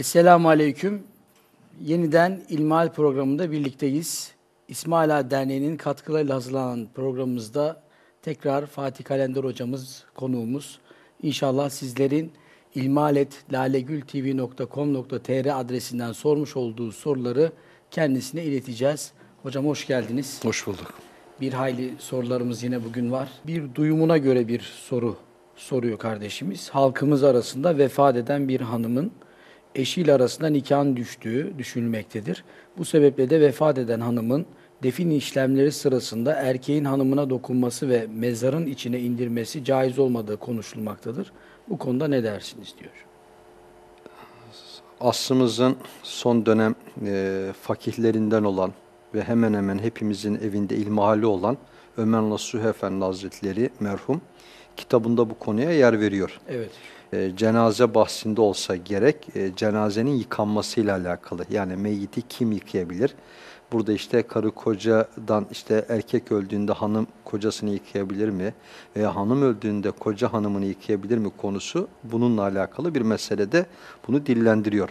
Esselamu Aleyküm. Yeniden İlmihal programında birlikteyiz. İsmail Ağa Derneği'nin katkılarıyla hazırlanan programımızda tekrar Fatih Kalender hocamız konuğumuz. İnşallah sizlerin ilmaletlalegültv.com.tr adresinden sormuş olduğu soruları kendisine ileteceğiz. Hocam hoş geldiniz. Hoş bulduk. Bir hayli sorularımız yine bugün var. Bir duyumuna göre bir soru soruyor kardeşimiz. Halkımız arasında vefat eden bir hanımın eşiyle arasında nikahın düştüğü düşünülmektedir. Bu sebeple de vefat eden hanımın defin işlemleri sırasında erkeğin hanımına dokunması ve mezarın içine indirmesi caiz olmadığı konuşulmaktadır. Bu konuda ne dersiniz diyor. Aslımızın son dönem e, fakihlerinden olan ve hemen hemen hepimizin evinde ilmihali olan Ömer Nasuh Efendi Hazretleri merhum kitabında bu konuya yer veriyor. Evet. E, cenaze bahsinde olsa gerek e, cenazenin yıkanmasıyla alakalı. Yani meyyiti kim yıkayabilir? Burada işte karı kocadan işte erkek öldüğünde hanım kocasını yıkayabilir mi? Veya hanım öldüğünde koca hanımını yıkayabilir mi konusu bununla alakalı bir meselede bunu dillendiriyor.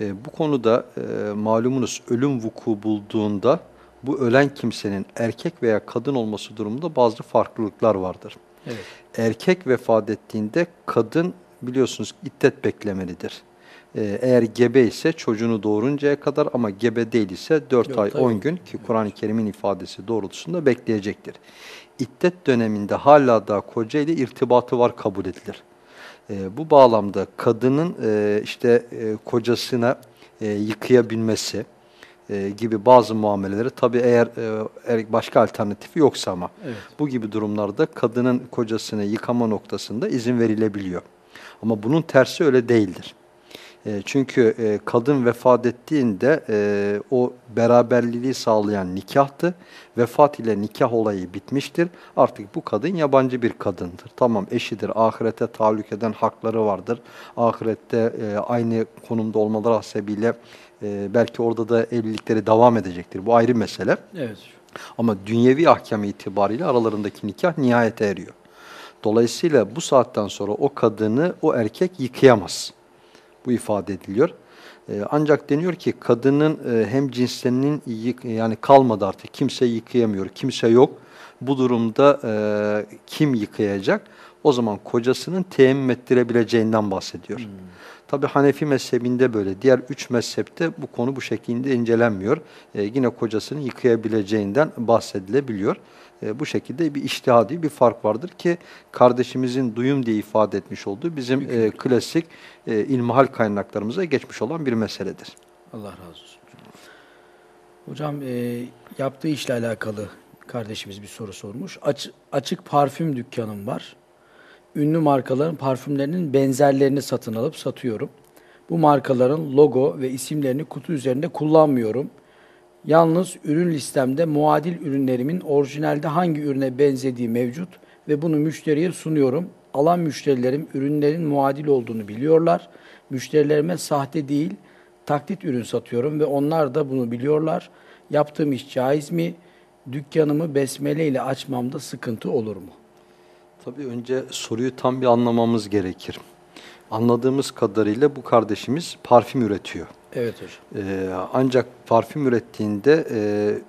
E, bu konuda e, malumunuz ölüm vuku bulduğunda bu ölen kimsenin erkek veya kadın olması durumunda bazı farklılıklar vardır. Evet. Erkek vefat ettiğinde kadın biliyorsunuz iddet beklemelidir. Ee, eğer gebe ise çocuğunu doğuruncaya kadar ama gebe değil ise 4 Dört ay ay 10 gün ki Kur'an-ı Kerim'in ifadesi doğrultusunda bekleyecektir. İddet döneminde hala da koca ile irtibatı var kabul edilir. Ee, bu bağlamda kadının e, işte e, kocasına e, yıkayabilmesi e, gibi bazı muameleleri tabi eğer e, başka alternatifi yoksa ama Evet. bu gibi durumlarda kadının kocasını yıkama noktasında izin verilebiliyor. Ama bunun tersi öyle değildir. E, çünkü e, kadın vefat ettiğinde e, o beraberliliği sağlayan nikahtı. Vefat ile nikah olayı bitmiştir. Artık bu kadın yabancı bir kadındır. Tamam eşidir, ahirete tahallük eden hakları vardır. Ahirette e, aynı konumda olmaları hasebiyle e, belki orada da evlilikleri devam edecektir. Bu ayrı mesele. Evet. Ama dünyevi ahkam itibariyle aralarındaki nikah nihayete eriyor. Dolayısıyla bu saatten sonra o kadını o erkek yıkayamaz. Bu ifade ediliyor. Ee, ancak deniyor ki kadının e, hem cinslerinin yık, yani kalmadı artık kimse yıkayamıyor, kimse yok. Bu durumda e, kim yıkayacak? O zaman kocasının teyemmüm ettirebileceğinden bahsediyor. Hmm. Tabi Hanefi mezhebinde böyle. Diğer üç mezhepte bu konu bu şekilde incelenmiyor. Ee, yine kocasını yıkayabileceğinden bahsedilebiliyor. Ee, bu şekilde bir iştihadi bir fark vardır ki kardeşimizin duyum diye ifade etmiş olduğu bizim e, klasik e, ilmihal kaynaklarımıza geçmiş olan bir meseledir. Allah razı olsun. Hocam e, yaptığı işle alakalı kardeşimiz bir soru sormuş. Aç, açık parfüm dükkanım var ünlü markaların parfümlerinin benzerlerini satın alıp satıyorum. Bu markaların logo ve isimlerini kutu üzerinde kullanmıyorum. Yalnız ürün listemde muadil ürünlerimin orijinalde hangi ürüne benzediği mevcut ve bunu müşteriye sunuyorum. Alan müşterilerim ürünlerin muadil olduğunu biliyorlar. Müşterilerime sahte değil, taklit ürün satıyorum ve onlar da bunu biliyorlar. Yaptığım iş caiz mi? Dükkanımı besmele ile açmamda sıkıntı olur mu? Tabii önce soruyu tam bir anlamamız gerekir. Anladığımız kadarıyla bu kardeşimiz parfüm üretiyor. Evet hocam. Ee, ancak parfüm ürettiğinde e,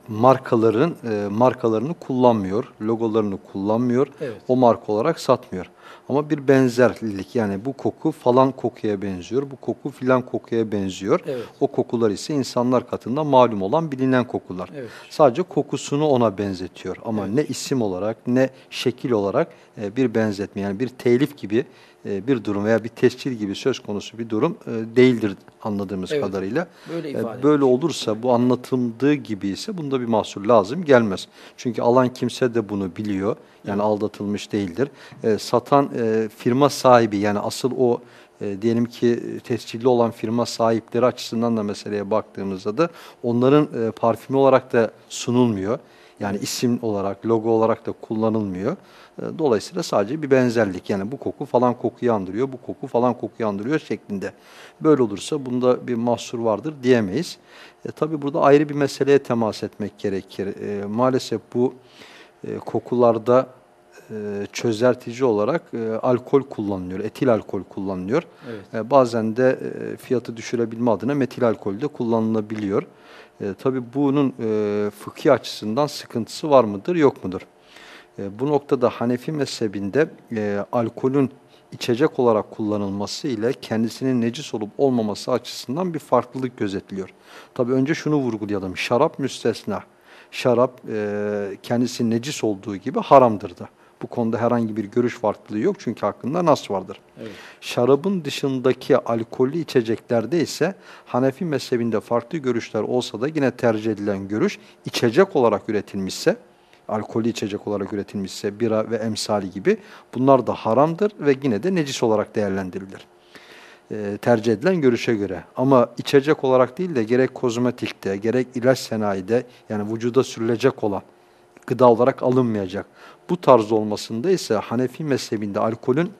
markaların e, markalarını kullanmıyor, logolarını kullanmıyor, evet. o marka olarak satmıyor. Ama bir benzerlik yani bu koku falan kokuya benziyor, bu koku filan kokuya benziyor. Evet. O kokular ise insanlar katında malum olan bilinen kokular. Evet. Sadece kokusunu ona benzetiyor ama evet. ne isim olarak ne şekil olarak e, bir benzetme yani bir telif gibi bir durum veya bir tescil gibi söz konusu bir durum e, değildir anladığımız evet, kadarıyla. Böyle, ifade böyle olursa bu anlatıldığı gibi ise bunda bir mahsur lazım gelmez. Çünkü alan kimse de bunu biliyor. Yani evet. aldatılmış değildir. Satan firma sahibi yani asıl o diyelim ki tescilli olan firma sahipleri açısından da meseleye baktığımızda da onların parfümü olarak da sunulmuyor. Yani isim olarak, logo olarak da kullanılmıyor. E, dolayısıyla sadece bir benzerlik yani bu koku falan kokuyu andırıyor, bu koku falan kokuyu andırıyor şeklinde. Böyle olursa bunda bir mahsur vardır diyemeyiz. E, Tabi burada ayrı bir meseleye temas etmek gerekir. E, maalesef bu e, kokularda e, çözeltici olarak e, alkol kullanılıyor, etil alkol kullanılıyor. Evet. E, bazen de e, fiyatı düşürebilme adına metil alkol de kullanılabiliyor. E, tabii bunun e, fıkhi açısından sıkıntısı var mıdır, yok mudur? E, bu noktada Hanefi mezhebinde e, alkolün içecek olarak kullanılması ile kendisinin necis olup olmaması açısından bir farklılık gözetiliyor. Tabii önce şunu vurgulayalım. Şarap müstesna. Şarap e, kendisi necis olduğu gibi haramdır da. Bu konuda herhangi bir görüş farklılığı yok çünkü hakkında nas vardır. Evet. Şarabın dışındaki alkollü içeceklerde ise Hanefi mezhebinde farklı görüşler olsa da yine tercih edilen görüş içecek olarak üretilmişse, alkollü içecek olarak üretilmişse bira ve emsali gibi bunlar da haramdır ve yine de necis olarak değerlendirilir. Ee, tercih edilen görüşe göre. Ama içecek olarak değil de gerek kozmetikte, gerek ilaç sanayide yani vücuda sürülecek olan gıda olarak alınmayacak. Bu tarz olmasında ise Hanefi mezhebinde alkolün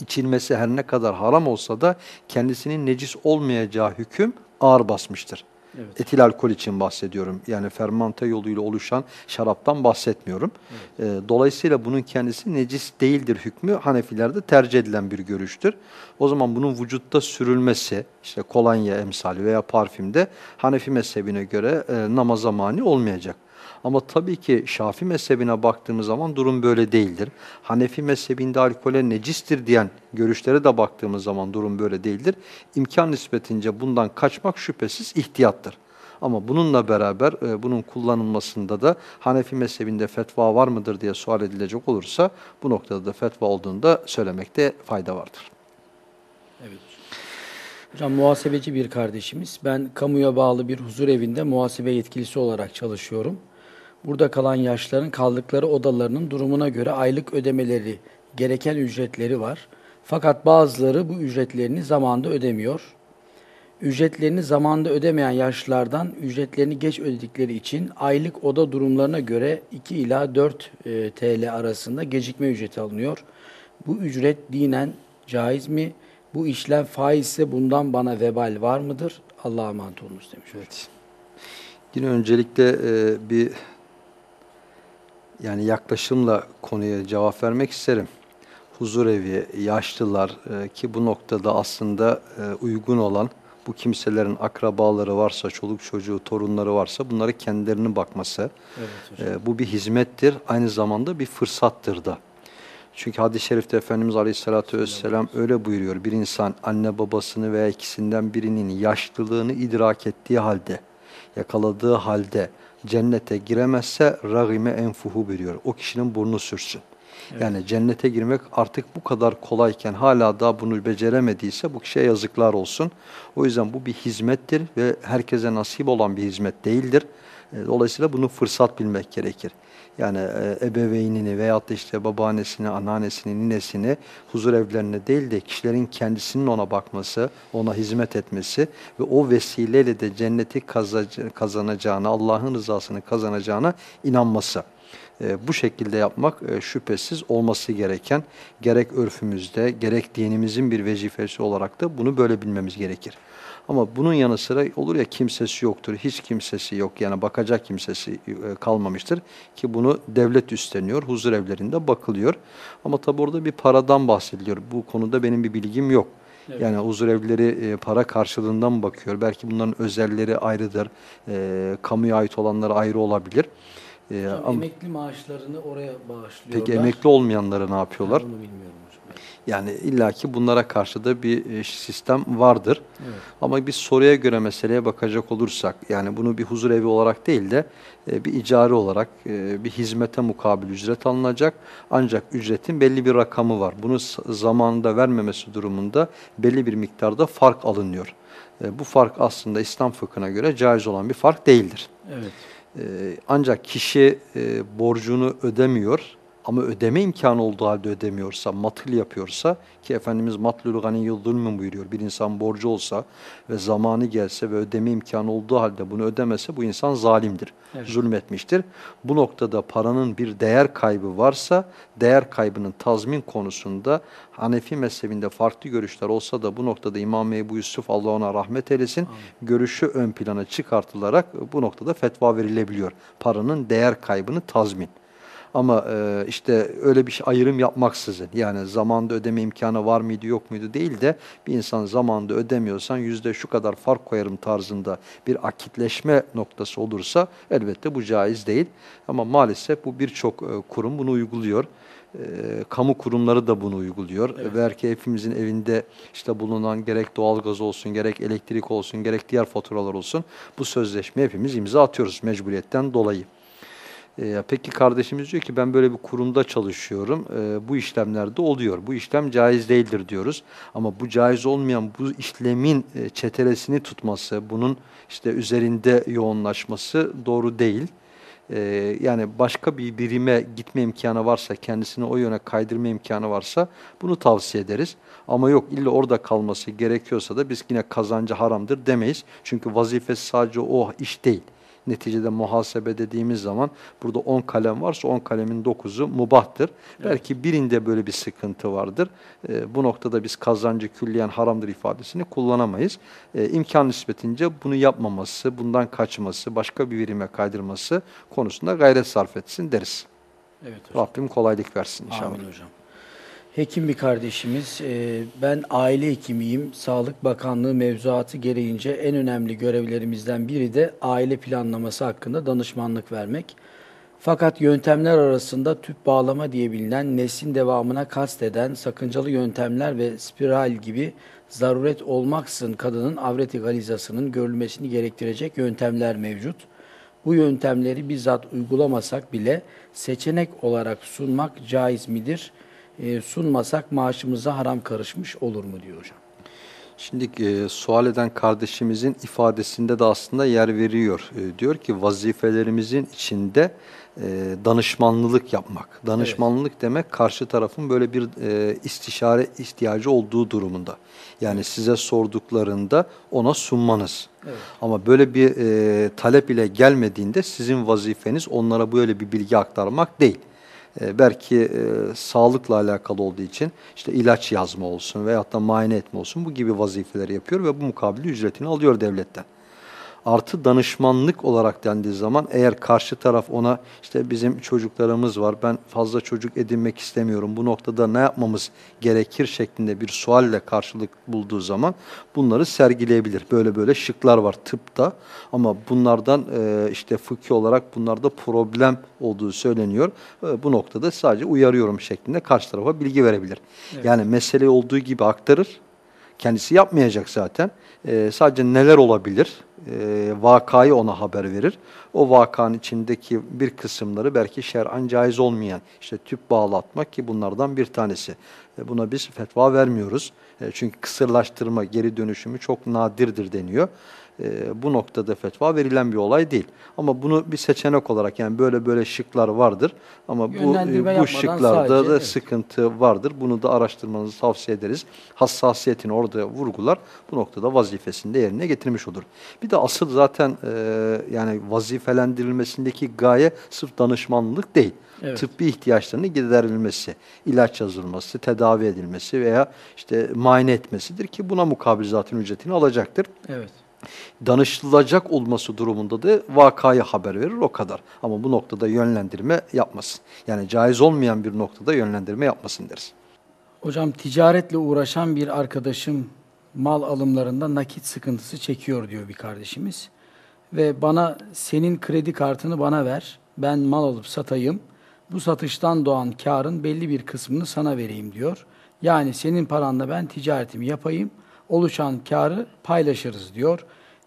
içilmesi her ne kadar haram olsa da kendisinin necis olmayacağı hüküm ağır basmıştır. Evet. Etil alkol için bahsediyorum. Yani fermante yoluyla oluşan şaraptan bahsetmiyorum. Ee, dolayısıyla bunun kendisi necis değildir hükmü Hanefilerde tercih edilen bir görüştür. O zaman bunun vücutta sürülmesi, işte kolonya emsali veya parfümde Hanefi mezhebine göre e, namaza mani olmayacak. Ama tabii ki Şafi mezhebine baktığımız zaman durum böyle değildir. Hanefi mezhebinde alkole necistir diyen görüşlere de baktığımız zaman durum böyle değildir. İmkan nispetince bundan kaçmak şüphesiz ihtiyattır. Ama bununla beraber e, bunun kullanılmasında da Hanefi mezhebinde fetva var mıdır diye sual edilecek olursa bu noktada da fetva olduğunu da söylemekte fayda vardır. Evet. Hocam muhasebeci bir kardeşimiz. Ben kamuya bağlı bir huzur evinde muhasebe yetkilisi olarak çalışıyorum. Burada kalan yaşların kaldıkları odalarının durumuna göre aylık ödemeleri, gereken ücretleri var. Fakat bazıları bu ücretlerini zamanında ödemiyor. Ücretlerini zamanında ödemeyen yaşlılardan ücretlerini geç ödedikleri için aylık oda durumlarına göre 2 ila 4 e, TL arasında gecikme ücreti alınıyor. Bu ücret dinen caiz mi? Bu işlem faizse bundan bana vebal var mıdır? Allah'a emanet olunuz demiş. Evet. Yine öncelikle e, bir yani yaklaşımla konuya cevap vermek isterim. Huzur evi, yaşlılar e, ki bu noktada aslında e, uygun olan bu kimselerin akrabaları varsa, çoluk çocuğu, torunları varsa bunları kendilerinin bakması. Evet. E, bu bir hizmettir, aynı zamanda bir fırsattır da. Çünkü hadis-i şerifte Efendimiz Aleyhisselatü Vesselam öyle buyuruyor. Bir insan anne babasını veya ikisinden birinin yaşlılığını idrak ettiği halde, yakaladığı halde cennete giremezse ragime enfuhu buyuruyor. O kişinin burnu sürsün. Yani cennete girmek artık bu kadar kolayken hala daha bunu beceremediyse bu kişiye yazıklar olsun. O yüzden bu bir hizmettir ve herkese nasip olan bir hizmet değildir. E, Dolayısıyla bunu fırsat bilmek gerekir. Yani e, ebeveynini veyahut da işte babaannesini, anneannesini, ninesini huzur evlerine değil de kişilerin kendisinin ona bakması, ona hizmet etmesi ve o vesileyle de cenneti kazanacağına, Allah'ın rızasını kazanacağına inanması. E, bu şekilde yapmak e, şüphesiz olması gereken gerek örfümüzde gerek dinimizin bir vecifesi olarak da bunu böyle bilmemiz gerekir. Ama bunun yanı sıra olur ya kimsesi yoktur, hiç kimsesi yok yani bakacak kimsesi e, kalmamıştır ki bunu devlet üstleniyor, huzur evlerinde bakılıyor. Ama tabi orada bir paradan bahsediliyor. Bu konuda benim bir bilgim yok. Evet. Yani huzur evleri e, para karşılığından mı bakıyor? Belki bunların özelleri ayrıdır, e, kamuya ait olanları ayrı olabilir. E, Hocam, ama emekli maaşlarını oraya bağışlıyorlar. peki emekli olmayanları ne yapıyorlar? Ben Bunu bilmiyorum. Yani illaki bunlara karşı da bir e, sistem vardır. Evet. Ama biz soruya göre meseleye bakacak olursak, yani bunu bir huzur evi olarak değil de e, bir icari olarak e, bir hizmete mukabil ücret alınacak. Ancak ücretin belli bir rakamı var. Bunu zamanında vermemesi durumunda belli bir miktarda fark alınıyor. Bu fark aslında İslam fıkhına göre caiz olan bir fark değildir. Evet. Ancak kişi borcunu ödemiyor ama ödeme imkanı olduğu halde ödemiyorsa, matıl yapıyorsa ki Efendimiz matlul ganiyyul zulmün buyuruyor. Bir insan borcu olsa ve zamanı gelse ve ödeme imkanı olduğu halde bunu ödemese bu insan zalimdir, Evet. zulmetmiştir. Bu noktada paranın bir değer kaybı varsa değer kaybının tazmin konusunda Hanefi mezhebinde farklı görüşler olsa da bu noktada İmam Ebu Yusuf Allah ona rahmet eylesin görüşü ön plana çıkartılarak bu noktada fetva verilebiliyor. Paranın değer kaybını tazmin. Ama e, işte öyle bir şey ayrım yapmaksızın yani zamanda ödeme imkanı var mıydı yok muydu değil de bir insan zamanda ödemiyorsan yüzde şu kadar fark koyarım tarzında bir akitleşme noktası olursa elbette bu caiz değil. Ama maalesef bu birçok e, kurum bunu uyguluyor. E, kamu kurumları da bunu uyguluyor. Evet. Ve belki hepimizin evinde işte bulunan gerek doğalgaz olsun, gerek elektrik olsun, gerek diğer faturalar olsun bu sözleşme hepimiz imza atıyoruz mecburiyetten dolayı. E, peki kardeşimiz diyor ki ben böyle bir kurumda çalışıyorum. E, bu işlemlerde oluyor. Bu işlem caiz değildir diyoruz. Ama bu caiz olmayan bu işlemin e, çetelesini tutması, bunun işte üzerinde yoğunlaşması doğru değil. E, yani başka bir birime gitme imkanı varsa, kendisini o yöne kaydırma imkanı varsa bunu tavsiye ederiz. Ama yok illa orada kalması gerekiyorsa da biz yine kazancı haramdır demeyiz. Çünkü vazifesi sadece o iş değil. Neticede muhasebe dediğimiz zaman burada 10 kalem varsa 10 kalemin 9'u mubahtır. Belki birinde böyle bir sıkıntı vardır. E, bu noktada biz kazancı külliyen haramdır ifadesini kullanamayız. E, imkan nispetince bunu yapmaması, bundan kaçması, başka bir birime kaydırması konusunda gayret sarf etsin deriz. Evet hocam. Rabbim kolaylık versin inşallah. Amin hocam. Hekim bir kardeşimiz, e, ben aile hekimiyim. Sağlık Bakanlığı mevzuatı gereğince en önemli görevlerimizden biri de aile planlaması hakkında danışmanlık vermek. Fakat yöntemler arasında tüp bağlama diye bilinen neslin devamına kasteden sakıncalı yöntemler ve spiral gibi zaruret olmaksızın kadının avret egalizasının görülmesini gerektirecek yöntemler mevcut. Bu yöntemleri bizzat uygulamasak bile seçenek olarak sunmak caiz midir? E, sunmasak maaşımıza haram karışmış olur mu diyor hocam. Şimdi e, sual eden kardeşimizin ifadesinde de aslında yer veriyor. E, diyor ki vazifelerimizin içinde e, danışmanlılık yapmak. Danışmanlılık demek karşı tarafın böyle bir e, istişare ihtiyacı olduğu durumunda. Yani size sorduklarında ona sunmanız. Evet. Ama böyle bir e, talep ile gelmediğinde sizin vazifeniz onlara böyle bir bilgi aktarmak değil. E, belki e, sağlıkla alakalı olduğu için işte ilaç yazma olsun veyahut da muayene etme olsun bu gibi vazifeleri yapıyor ve bu mukabili ücretini alıyor devletten. Artı danışmanlık olarak dendiği zaman eğer karşı taraf ona işte bizim çocuklarımız var ben fazla çocuk edinmek istemiyorum bu noktada ne yapmamız gerekir şeklinde bir sualle karşılık bulduğu zaman bunları sergileyebilir. Böyle böyle şıklar var tıpta ama bunlardan e, işte fıkhi olarak bunlarda problem olduğu söyleniyor. E, bu noktada sadece uyarıyorum şeklinde karşı tarafa bilgi verebilir. Evet. Yani meseleyi olduğu gibi aktarır. Kendisi yapmayacak zaten. E, sadece neler olabilir? E, vakayı ona haber verir. O vakanın içindeki bir kısımları belki şer'an caiz olmayan, işte tüp bağlatmak ki bunlardan bir tanesi. E, buna biz fetva vermiyoruz. E, çünkü kısırlaştırma, geri dönüşümü çok nadirdir deniyor. E, bu noktada fetva verilen bir olay değil. Ama bunu bir seçenek olarak yani böyle böyle şıklar vardır. Ama bu, Yönlendirme bu şıklarda sadece, da evet. sıkıntı vardır. Bunu da araştırmanızı tavsiye ederiz. Hassasiyetini orada vurgular. Bu noktada vazifesini de yerine getirmiş olur. Bir de asıl zaten e, yani vazifelendirilmesindeki gaye sırf danışmanlık değil. Evet. Tıbbi ihtiyaçlarının giderilmesi, ilaç yazılması, tedavi edilmesi veya işte muayene etmesidir ki buna mukabil zaten ücretini alacaktır Evet. Danışılacak olması durumunda da vakayı haber verir o kadar. Ama bu noktada yönlendirme yapmasın. Yani caiz olmayan bir noktada yönlendirme yapmasın deriz. Hocam ticaretle uğraşan bir arkadaşım mal alımlarında nakit sıkıntısı çekiyor diyor bir kardeşimiz. Ve bana senin kredi kartını bana ver. Ben mal alıp satayım. Bu satıştan doğan karın belli bir kısmını sana vereyim diyor. Yani senin paranla ben ticaretimi yapayım. Oluşan karı paylaşırız diyor.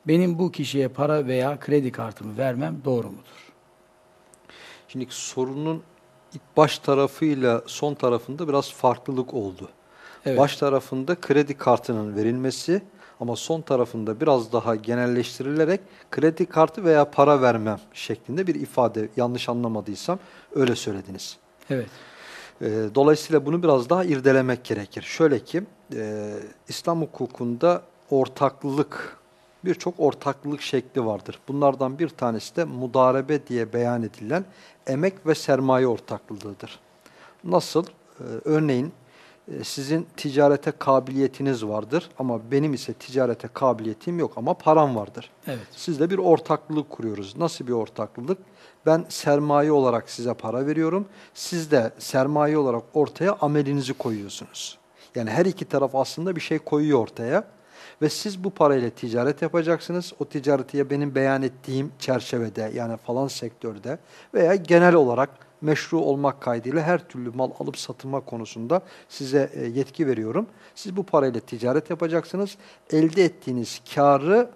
Benim bu kişiye para veya kredi kartımı vermem doğru mudur? Şimdi sorunun ilk baş tarafıyla son tarafında biraz farklılık oldu. Evet. Baş tarafında kredi kartının verilmesi ama son tarafında biraz daha genelleştirilerek kredi kartı veya para vermem şeklinde bir ifade yanlış anlamadıysam öyle söylediniz. Evet. E, Dolayısıyla bunu biraz daha irdelemek gerekir. Şöyle ki e, İslam hukukunda ortaklık birçok ortaklık şekli vardır. Bunlardan bir tanesi de mudarebe diye beyan edilen emek ve sermaye ortaklığıdır. Nasıl? E, örneğin sizin ticarete kabiliyetiniz vardır ama benim ise ticarete kabiliyetim yok ama param vardır. Evet. Sizle bir ortaklılık kuruyoruz. Nasıl bir ortaklılık? Ben sermaye olarak size para veriyorum. Siz de sermaye olarak ortaya amelinizi koyuyorsunuz. Yani her iki taraf aslında bir şey koyuyor ortaya. Ve siz bu parayla ticaret yapacaksınız. O ticareti ya benim beyan ettiğim çerçevede yani falan sektörde veya genel olarak meşru olmak kaydıyla her türlü mal alıp satılma konusunda size e, yetki veriyorum. Siz bu parayla ticaret yapacaksınız. Elde ettiğiniz karı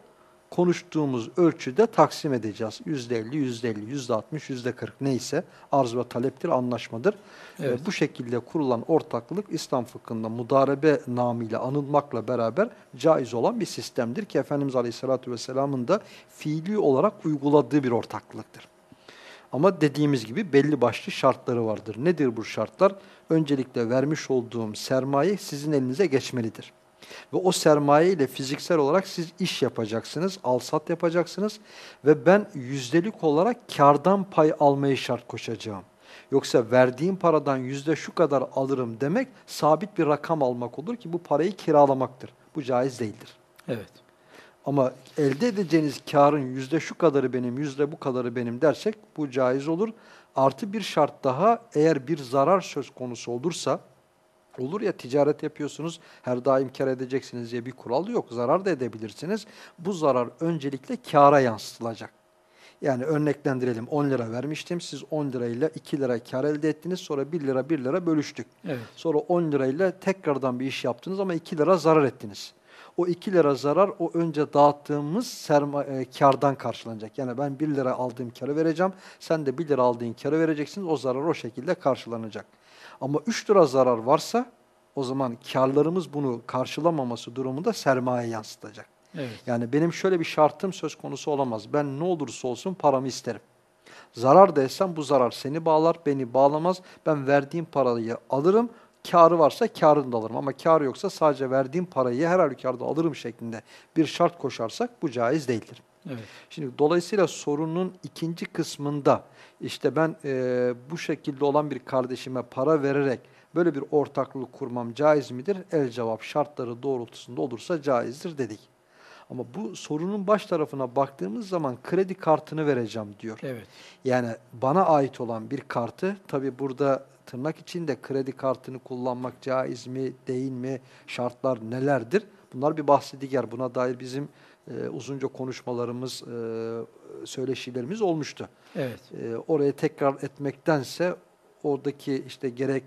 konuştuğumuz ölçüde taksim edeceğiz. %50, %50, %60, %40 neyse arz ve taleptir, anlaşmadır. Evet. E, bu şekilde kurulan ortaklık İslam fıkhında mudarebe namıyla anılmakla beraber caiz olan bir sistemdir ki Efendimiz Aleyhisselatü Vesselam'ın da fiili olarak uyguladığı bir ortaklıktır. Ama dediğimiz gibi belli başlı şartları vardır. Nedir bu şartlar? Öncelikle vermiş olduğum sermaye sizin elinize geçmelidir. Ve o sermaye ile fiziksel olarak siz iş yapacaksınız, alsat yapacaksınız ve ben yüzdelik olarak kardan pay almayı şart koşacağım. Yoksa verdiğim paradan yüzde şu kadar alırım demek sabit bir rakam almak olur ki bu parayı kiralamaktır. Bu caiz değildir. Evet. Ama elde edeceğiniz karın yüzde şu kadarı benim, yüzde bu kadarı benim dersek bu caiz olur. Artı bir şart daha eğer bir zarar söz konusu olursa, olur ya ticaret yapıyorsunuz her daim kar edeceksiniz diye bir kural yok. Zarar da edebilirsiniz. Bu zarar öncelikle kâra yansıtılacak. Yani örneklendirelim 10 lira vermiştim. Siz 10 lirayla 2 lira kar elde ettiniz. Sonra 1 lira 1 lira bölüştük. Evet. Sonra 10 lirayla tekrardan bir iş yaptınız ama 2 lira zarar ettiniz. O 2 lira zarar o önce dağıttığımız serma, e, kardan karşılanacak. Yani ben 1 lira aldığım karı vereceğim. Sen de 1 lira aldığın karı vereceksiniz. O zarar o şekilde karşılanacak. Ama 3 lira zarar varsa o zaman karlarımız bunu karşılamaması durumunda sermaye yansıtacak. Evet. Yani benim şöyle bir şartım söz konusu olamaz. Ben ne olursa olsun paramı isterim. Zarar da etsem bu zarar seni bağlar, beni bağlamaz. Ben verdiğim parayı alırım. Karı varsa karını da alırım ama kar yoksa sadece verdiğim parayı her halükarda alırım şeklinde bir şart koşarsak bu caiz değildir. Evet. Şimdi dolayısıyla sorunun ikinci kısmında işte ben e, bu şekilde olan bir kardeşime para vererek böyle bir ortaklık kurmam caiz midir? El cevap şartları doğrultusunda olursa caizdir dedik. Ama bu sorunun baş tarafına baktığımız zaman kredi kartını vereceğim diyor. Evet. Yani bana ait olan bir kartı tabi burada tırnak içinde kredi kartını kullanmak caiz mi değil mi şartlar nelerdir? Bunlar bir bahsi diğer buna dair bizim e, uzunca konuşmalarımız e, söyleşilerimiz olmuştu. Evet. E, oraya tekrar etmektense oradaki işte gerek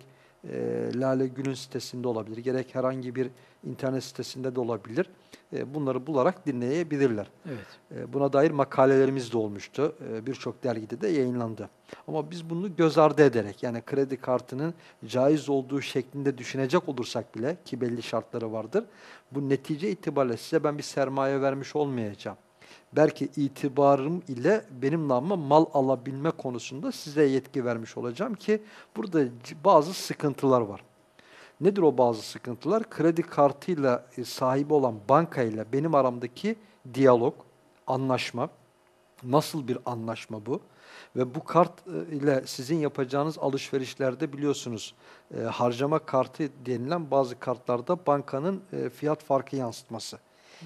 e, Lale Gül'ün sitesinde olabilir gerek herhangi bir internet sitesinde de olabilir. E, bunları bularak dinleyebilirler. Evet. E, Buna dair makalelerimiz de olmuştu. E, Birçok dergide de yayınlandı. Ama biz bunu göz ardı ederek yani kredi kartının caiz olduğu şeklinde düşünecek olursak bile ki belli şartları vardır. Bu netice itibariyle size ben bir sermaye vermiş olmayacağım. Belki itibarım ile benim namıma mal alabilme konusunda size yetki vermiş olacağım ki burada bazı sıkıntılar var. Nedir o bazı sıkıntılar? Kredi kartıyla e, sahibi olan bankayla benim aramdaki diyalog, anlaşma. Nasıl bir anlaşma bu? Ve bu kart e, ile sizin yapacağınız alışverişlerde biliyorsunuz e, harcama kartı denilen bazı kartlarda bankanın e, fiyat farkı yansıtması.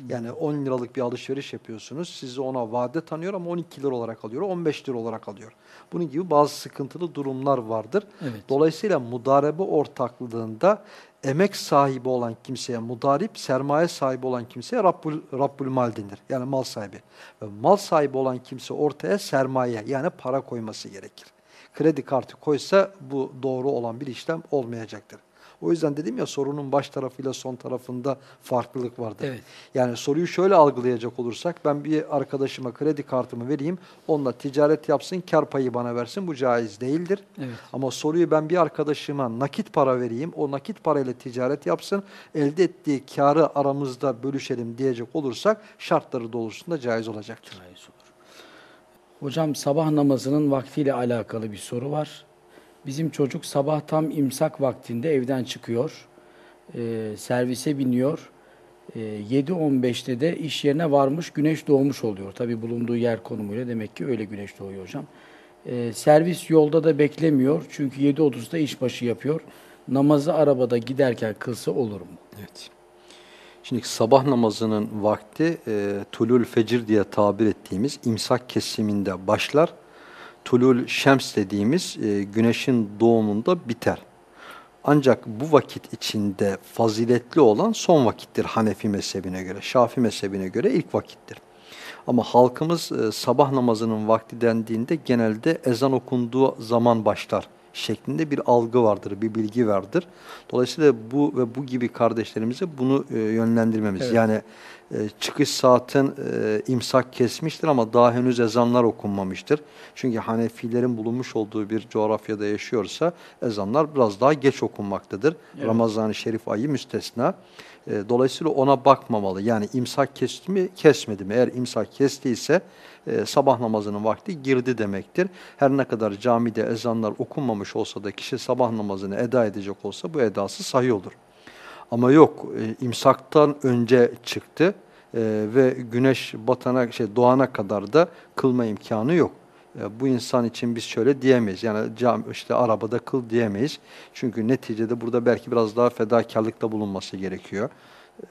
Yani 10 liralık bir alışveriş yapıyorsunuz. Sizi ona vade tanıyor ama 12 lira olarak alıyor, 15 lira olarak alıyor. Bunun gibi bazı sıkıntılı durumlar vardır. Evet. Dolayısıyla mudarebe ortaklığında emek sahibi olan kimseye mudarip, sermaye sahibi olan kimseye Rabbul, Rabbul mal denir. Yani mal sahibi. Ve mal sahibi olan kimse ortaya sermaye yani para koyması gerekir. Kredi kartı koysa bu doğru olan bir işlem olmayacaktır. O yüzden dedim ya sorunun baş tarafıyla son tarafında farklılık vardır. Evet. Yani soruyu şöyle algılayacak olursak ben bir arkadaşıma kredi kartımı vereyim, onunla ticaret yapsın, kar payı bana versin bu caiz değildir. Evet. Ama soruyu ben bir arkadaşıma nakit para vereyim, o nakit parayla ticaret yapsın, elde ettiği karı aramızda bölüşelim diyecek olursak şartları doğrultusunda caiz olacaktır. Caiz olur. Hocam sabah namazının vaktiyle alakalı bir soru var. Bizim çocuk sabah tam imsak vaktinde evden çıkıyor. Ee, servise biniyor. Ee, 7.15'te de iş yerine varmış güneş doğmuş oluyor. Tabi bulunduğu yer konumuyla demek ki öyle güneş doğuyor hocam. Ee, servis yolda da beklemiyor. Çünkü 7.30'da işbaşı yapıyor. namazı arabada giderken kılsa olur mu? Evet. Şimdi sabah namazının vakti e, tulul fecir diye tabir ettiğimiz imsak kesiminde başlar. Tulul şems dediğimiz e, güneşin doğumunda biter. Ancak bu vakit içinde faziletli olan son vakittir Hanefi mezhebine göre, Şafi mezhebine göre ilk vakittir. Ama halkımız e, sabah namazının vakti dendiğinde genelde ezan okunduğu zaman başlar şeklinde bir algı vardır, bir bilgi vardır. Dolayısıyla bu ve bu gibi kardeşlerimize bunu e, yönlendirmemiz. Evet. Yani e, çıkış saatin e, imsak kesmiştir ama daha henüz ezanlar okunmamıştır. Çünkü Hanefilerin bulunmuş olduğu bir coğrafyada yaşıyorsa ezanlar biraz daha geç okunmaktadır. Evet. Ramazan-ı Şerif ayı müstesna. E, dolayısıyla ona bakmamalı. Yani imsak kesti mi, kesmedi mi? Eğer imsak kestiyse e, sabah namazının vakti girdi demektir. Her ne kadar camide ezanlar okunmamış olsa da kişi sabah namazını eda edecek olsa bu edası sahih olur. Ama yok e, imsaktan önce çıktı e, ve güneş batana şey doğana kadar da kılma imkanı yok. E, bu insan için biz şöyle diyemeyiz. Yani cam işte arabada kıl diyemeyiz. Çünkü neticede burada belki biraz daha fedakarlıkta bulunması gerekiyor.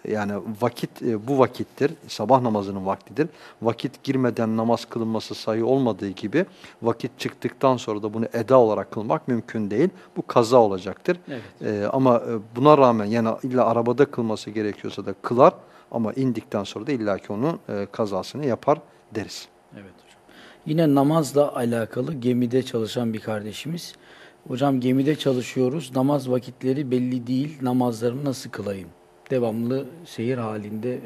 Yani vakit e, bu vakittir. Sabah namazının vaktidir. Vakit girmeden namaz kılınması sayı olmadığı gibi vakit çıktıktan sonra da bunu eda olarak kılmak mümkün değil. Bu kaza olacaktır. Evet. E, ama e, buna rağmen yani illa arabada kılması gerekiyorsa da kılar ama indikten sonra da illaki onun e, kazasını yapar deriz. Evet hocam. Yine namazla alakalı gemide çalışan bir kardeşimiz. Hocam gemide çalışıyoruz. Namaz vakitleri belli değil. Namazlarımı nasıl kılayım? Devamlı seyir halinde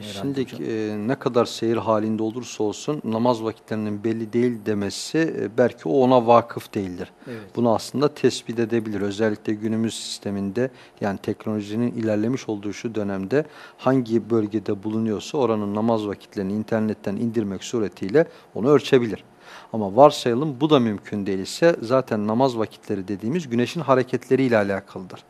herhalde Şimdi e, ne kadar seyir halinde olursa olsun namaz vakitlerinin belli değil demesi e, belki o ona vakıf değildir. Evet. Bunu aslında tespit edebilir. Özellikle günümüz sisteminde yani teknolojinin ilerlemiş olduğu şu dönemde hangi bölgede bulunuyorsa oranın namaz vakitlerini internetten indirmek suretiyle onu ölçebilir. Ama varsayalım bu da mümkün değilse zaten namaz vakitleri dediğimiz güneşin hareketleriyle alakalıdır.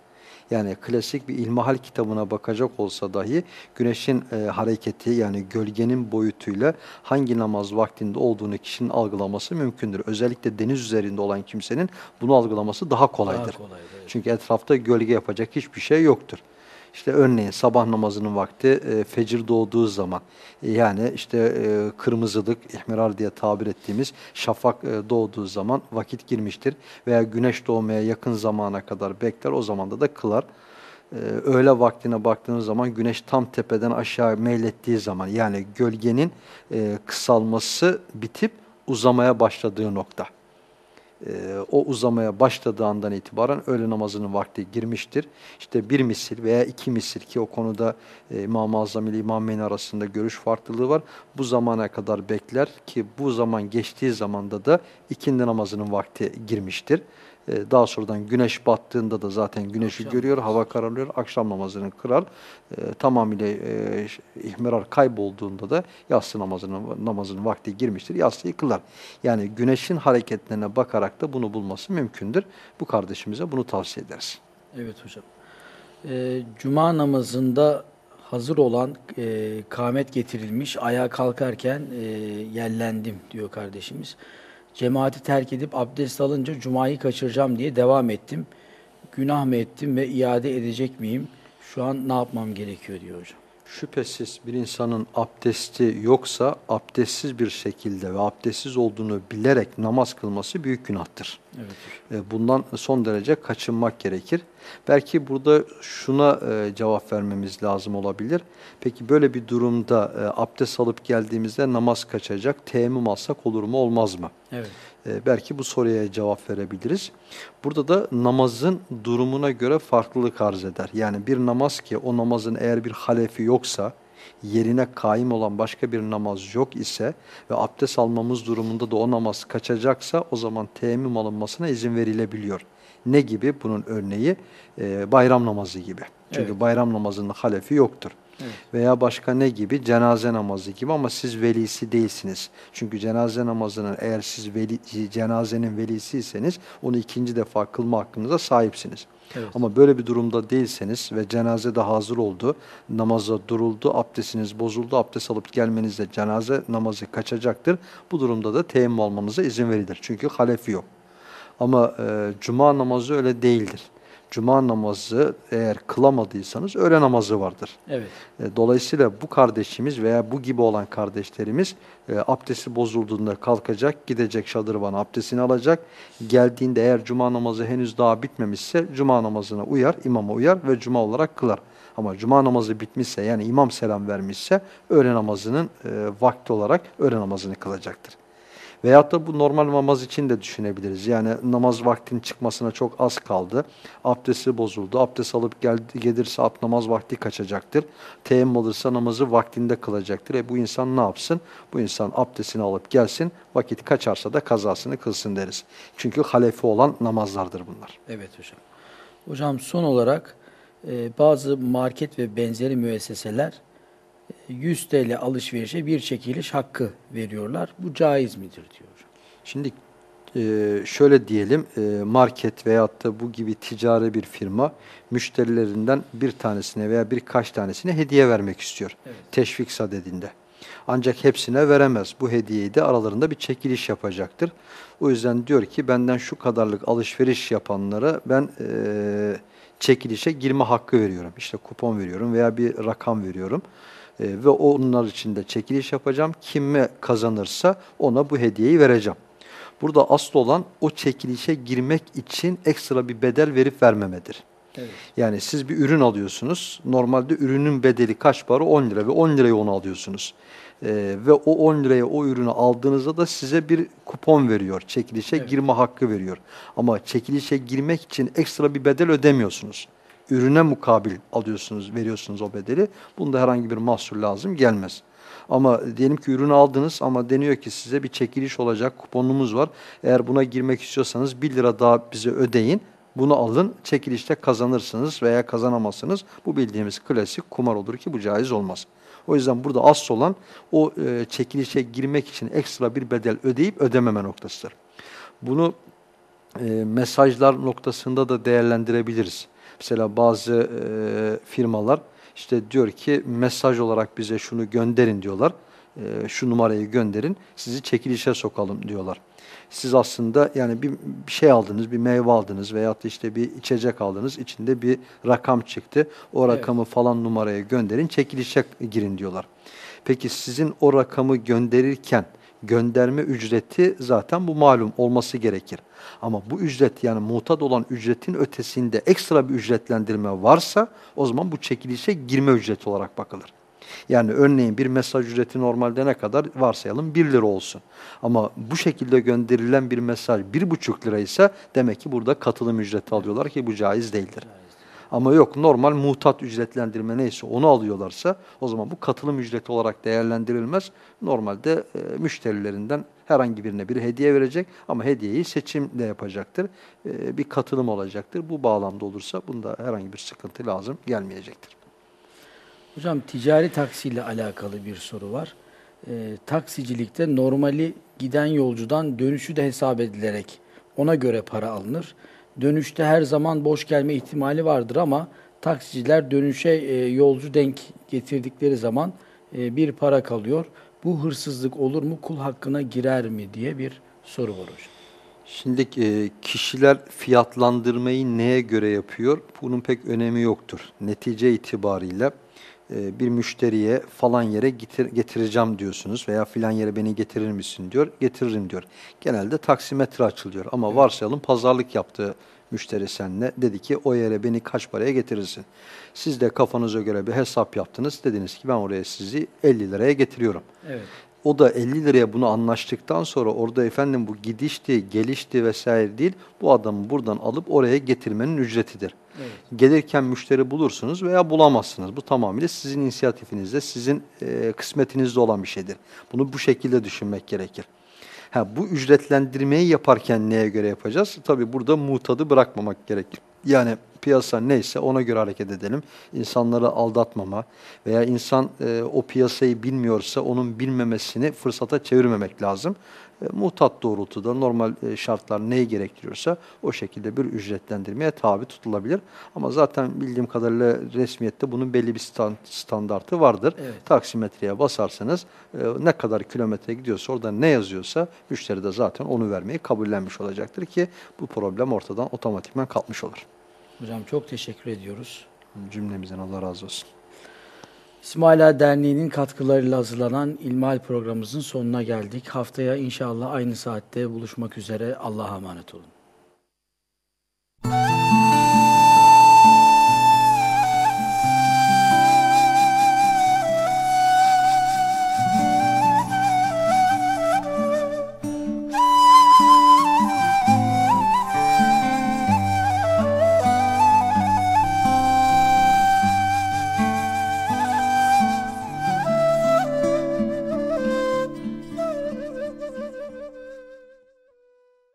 Yani klasik bir ilmihal kitabına bakacak olsa dahi güneşin e, hareketi yani gölgenin boyutuyla hangi namaz vaktinde olduğunu kişinin algılaması mümkündür. Özellikle deniz üzerinde olan kimsenin bunu algılaması daha kolaydır. Daha kolay, evet. Çünkü etrafta gölge yapacak hiçbir şey yoktur. İşte örneğin sabah namazının vakti e, fecir doğduğu zaman e, yani işte e, kırmızılık, ihmirar diye tabir ettiğimiz şafak e, doğduğu zaman vakit girmiştir. Veya güneş doğmaya yakın zamana kadar bekler o zamanda da kılar. E, öğle vaktine baktığınız zaman güneş tam tepeden aşağı meylettiği zaman yani gölgenin e, kısalması bitip uzamaya başladığı nokta. Ee, o uzamaya başladığı andan itibaren öğle namazının vakti girmiştir. İşte bir misil veya iki misil ki o konuda e, İmam-ı Azam ile İmam Meyn arasında görüş farklılığı var. Bu zamana kadar bekler ki bu zaman geçtiği zamanda da ikindi namazının vakti girmiştir. Ee, daha sonradan güneş battığında da zaten güneşi Akşam görüyor, hava kararıyor, akşam namazını kırar. Ee, tamamıyla e, ihmirar kaybolduğunda da yatsı namazının, namazının vakti girmiştir, yatsıyı kılar. Yani güneşin hareketlerine bakarak da bunu bulması mümkündür. Bu kardeşimize bunu tavsiye ederiz. Evet hocam. Ee, Cuma namazında hazır olan e, kâmet getirilmiş, ayağa kalkarken e, yellendim diyor kardeşimiz. Cemaati terk edip abdest alınca Cuma'yı kaçıracağım diye devam ettim. Günah mı ettim ve iade edecek miyim? Şu an ne yapmam gerekiyor diyor hocam. Şüphesiz bir insanın abdesti yoksa abdestsiz bir şekilde ve abdestsiz olduğunu bilerek namaz kılması büyük günahtır. Evet. E, Bundan son derece kaçınmak gerekir. Belki burada şuna e, cevap vermemiz lazım olabilir. Peki böyle bir durumda e, abdest alıp geldiğimizde namaz kaçacak, teyemmüm alsak olur mu olmaz mı? Evet. E, belki bu soruya cevap verebiliriz. Burada da namazın durumuna göre farklılık arz eder. Yani bir namaz ki o namazın eğer bir halefi yoksa, yerine kaim olan başka bir namaz yok ise ve abdest almamız durumunda da o namaz kaçacaksa o zaman teyemmüm alınmasına izin verilebiliyor. Ne gibi? Bunun örneği e, bayram namazı gibi. Çünkü Evet. bayram namazının halefi yoktur. Evet. Veya başka ne gibi? Cenaze namazı gibi ama siz velisi değilsiniz. Çünkü cenaze namazının eğer siz veli, cenazenin velisiyseniz onu ikinci defa kılma hakkınıza sahipsiniz. Evet. Ama böyle bir durumda değilseniz ve cenaze de hazır oldu, namaza duruldu, abdestiniz bozuldu, abdest alıp gelmenizde cenaze namazı kaçacaktır. Bu durumda da teyemmüm almanıza izin verilir. Çünkü halefi yok. Ama e, cuma namazı öyle değildir. Cuma namazı eğer kılamadıysanız öğle namazı vardır. Evet. E, Dolayısıyla bu kardeşimiz veya bu gibi olan kardeşlerimiz e, abdesti bozulduğunda kalkacak, gidecek şadırvana abdestini alacak. Geldiğinde eğer cuma namazı henüz daha bitmemişse cuma namazına uyar, imama uyar ve cuma olarak kılar. Ama cuma namazı bitmişse yani imam selam vermişse öğle namazının e, vakti olarak öğle namazını kılacaktır. Veyahut da bu normal namaz için de düşünebiliriz. Yani namaz vaktinin çıkmasına çok az kaldı. Abdesti bozuldu. Abdest alıp geldi, gelirse ab- namaz vakti kaçacaktır. Teyemmüm alırsa namazı vaktinde kılacaktır. E bu insan ne yapsın? Bu insan abdestini alıp gelsin. Vakit kaçarsa da kazasını kılsın deriz. Çünkü halefi olan namazlardır bunlar. Evet hocam. Hocam son olarak e, bazı market ve benzeri müesseseler 100 TL alışverişe bir çekiliş hakkı veriyorlar. Bu caiz midir diyor. Şimdi e, şöyle diyelim e, market veyahut da bu gibi ticari bir firma müşterilerinden bir tanesine veya birkaç tanesine hediye vermek istiyor. Evet. Teşvik sadedinde. Ancak hepsine veremez. Bu hediyeyi de aralarında bir çekiliş yapacaktır. O yüzden diyor ki benden şu kadarlık alışveriş yapanlara ben e, çekilişe girme hakkı veriyorum. İşte kupon veriyorum veya bir rakam veriyorum. E, ve onlar için de çekiliş yapacağım. Kime kazanırsa ona bu hediyeyi vereceğim. Burada asıl olan o çekilişe girmek için ekstra bir bedel verip vermemedir. Evet. Yani siz bir ürün alıyorsunuz. Normalde ürünün bedeli kaç para? 10 lira ve 10 liraya onu alıyorsunuz. Ee, ve o 10 liraya o ürünü aldığınızda da size bir kupon veriyor. Çekilişe Evet. girme hakkı veriyor. Ama çekilişe girmek için ekstra bir bedel ödemiyorsunuz. Ürüne mukabil alıyorsunuz, veriyorsunuz o bedeli. Bunda herhangi bir mahsur lazım gelmez. Ama diyelim ki ürünü aldınız ama deniyor ki size bir çekiliş olacak, kuponumuz var. Eğer buna girmek istiyorsanız 1 lira daha bize ödeyin. Bunu alın, çekilişte kazanırsınız veya kazanamazsınız. Bu bildiğimiz klasik kumar olur ki bu caiz olmaz. O yüzden burada asıl olan o e, çekilişe girmek için ekstra bir bedel ödeyip ödememe noktasıdır. Bunu e, mesajlar noktasında da değerlendirebiliriz. Mesela bazı e, firmalar işte diyor ki mesaj olarak bize şunu gönderin diyorlar. E, şu numarayı gönderin, sizi çekilişe sokalım diyorlar. Siz aslında yani bir, bir şey aldınız, bir meyve aldınız veyahut da işte bir içecek aldınız, içinde bir rakam çıktı. O Evet. rakamı falan numaraya gönderin, çekilişe girin diyorlar. Peki sizin o rakamı gönderirken gönderme ücreti zaten bu malum olması gerekir. Ama bu ücret yani mutat olan ücretin ötesinde ekstra bir ücretlendirme varsa o zaman bu çekilişe girme ücreti olarak bakılır. Yani örneğin bir mesaj ücreti normalde ne kadar varsayalım 1 lira olsun. Ama bu şekilde gönderilen bir mesaj 1,5 lira ise demek ki burada katılım ücreti alıyorlar ki bu caiz değildir. Ama yok normal muhtat ücretlendirme neyse onu alıyorlarsa o zaman bu katılım ücreti olarak değerlendirilmez. Normalde e, müşterilerinden herhangi birine bir hediye verecek ama hediyeyi seçimle yapacaktır. E, bir katılım olacaktır. Bu bağlamda olursa bunda herhangi bir sıkıntı lazım gelmeyecektir. Hocam ticari taksiyle alakalı bir soru var. Ee, taksicilikte normali giden yolcudan dönüşü de hesap edilerek ona göre para alınır. Dönüşte her zaman boş gelme ihtimali vardır ama taksiciler dönüşe e, yolcu denk getirdikleri zaman e, bir para kalıyor. Bu hırsızlık olur mu, kul hakkına girer mi diye bir soru var hocam. Şimdi e, kişiler fiyatlandırmayı neye göre yapıyor? Bunun pek önemi yoktur. Netice itibariyle e, bir müşteriye falan yere getir, getireceğim diyorsunuz veya filan yere beni getirir misin diyor. Getiririm diyor. Genelde taksimetre açılıyor ama varsayalım pazarlık yaptığı müşteri seninle dedi ki o yere beni kaç paraya getirirsin. Siz de kafanıza göre bir hesap yaptınız. Dediniz ki ben oraya sizi 50 liraya getiriyorum. Evet. O da 50 liraya bunu anlaştıktan sonra orada efendim bu gidişti, gelişti vesaire değil. Bu adamı buradan alıp oraya getirmenin ücretidir. Evet. Gelirken müşteri bulursunuz veya bulamazsınız. Bu tamamıyla sizin inisiyatifinizde, sizin e, kısmetinizde olan bir şeydir. Bunu bu şekilde düşünmek gerekir. Ha, bu ücretlendirmeyi yaparken neye göre yapacağız? Tabii burada mutadı bırakmamak gerekir. Yani piyasa neyse ona göre hareket edelim. İnsanları aldatmama veya insan e, o piyasayı bilmiyorsa onun bilmemesini fırsata çevirmemek lazım. E, mutat doğrultuda normal e, şartlar neyi gerektiriyorsa o şekilde bir ücretlendirmeye tabi tutulabilir. Ama zaten bildiğim kadarıyla resmiyette bunun belli bir stand, standartı vardır. Evet. Taksimetreye basarsanız e, ne kadar kilometre gidiyorsa orada ne yazıyorsa müşteri de zaten onu vermeyi kabullenmiş olacaktır ki bu problem ortadan otomatikman kalkmış olur. Hocam çok teşekkür ediyoruz. Cümlemizden Allah razı olsun. İsmaila Derneği'nin katkılarıyla hazırlanan İlmal programımızın sonuna geldik. Haftaya inşallah aynı saatte buluşmak üzere. Allah'a emanet olun.